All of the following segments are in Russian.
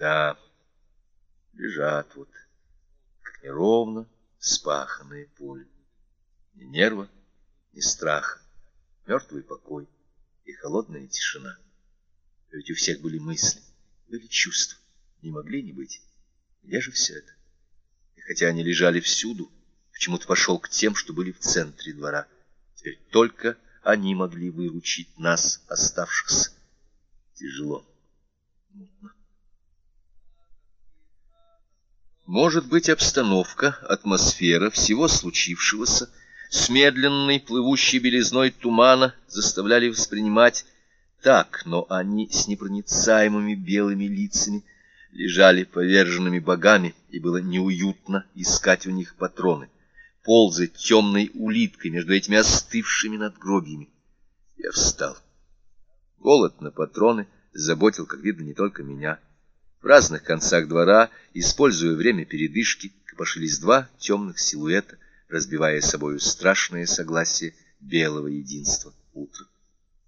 Да, лежат вот, как неровно спаханное поле. Ни нерва, ни страха, мертвый покой и холодная тишина. Ведь у всех были мысли, были чувства, не могли не быть. Где же все это? И хотя они лежали всюду, почему-то пошел к тем, что были в центре двора. Теперь только они могли выручить нас, оставшихся. Тяжело, мутно. Может быть, обстановка, атмосфера всего случившегося с медленной плывущей белизной тумана заставляли воспринимать так, но они с непроницаемыми белыми лицами лежали поверженными богами, и было неуютно искать у них патроны, ползать темной улиткой между этими остывшими надгробьями. Я встал. Голод на патроны заботил, как видно, не только меня. В разных концах двора, используя время передышки, копошились два темных силуэта, разбивая собою страшное согласие белого единства утра.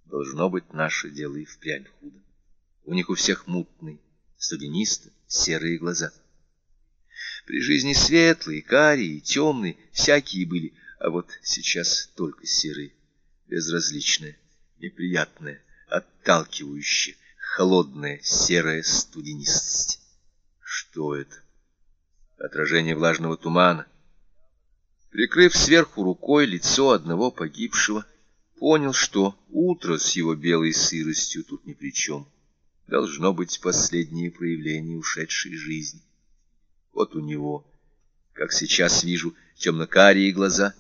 Должно быть, наше дело и впрямь худо. У них у всех мутный, студенисто, серые глаза. При жизни светлые, карие, темные, всякие были, а вот сейчас только серые, безразличные, неприятные, отталкивающие, холодная серая студенистость. Что это? Отражение влажного тумана. Прикрыв сверху рукой лицо одного погибшего, понял, что утро с его белой сыростью тут ни при чем. Должно быть последнее проявление ушедшей жизни. Вот у него, как сейчас вижу, темно-карие глаза,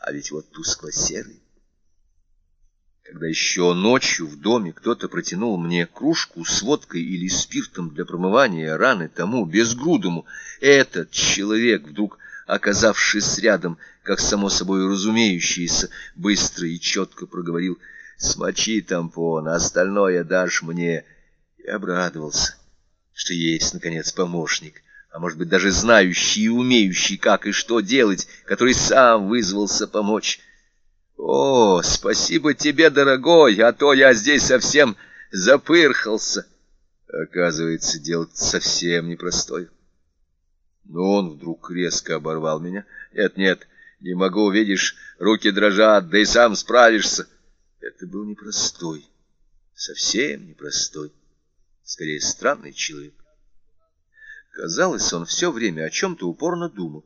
а ведь вот тускло-серый. Когда еще ночью в доме кто-то протянул мне кружку с водкой или спиртом для промывания раны тому безгрудому, этот человек, вдруг оказавшись рядом, как само собой разумеющийся, быстро и четко проговорил «Смочи тампон, а остальное дашь мне». И обрадовался, что есть, наконец, помощник, а может быть даже знающий и умеющий, как и что делать, который сам вызвался помочь. О, спасибо тебе, дорогой, а то я здесь совсем запырхался. Оказывается, дело совсем непростое. Но он вдруг резко оборвал меня. Нет, нет, не могу, видишь, руки дрожат, да и сам справишься. Это был непростой, совсем непростой, скорее странный человек. Казалось, он все время о чем-то упорно думал.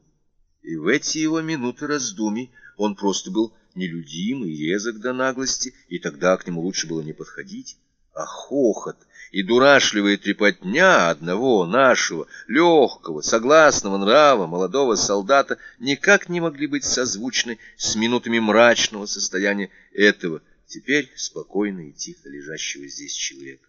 И в эти его минуты раздумий он просто был нелюдимый, резок до наглости, и тогда к нему лучше было не подходить. А хохот и дурашливая трепотня одного нашего легкого, согласного нрава молодого солдата никак не могли быть созвучны с минутами мрачного состояния этого, теперь спокойно и тихо лежащего здесь человека.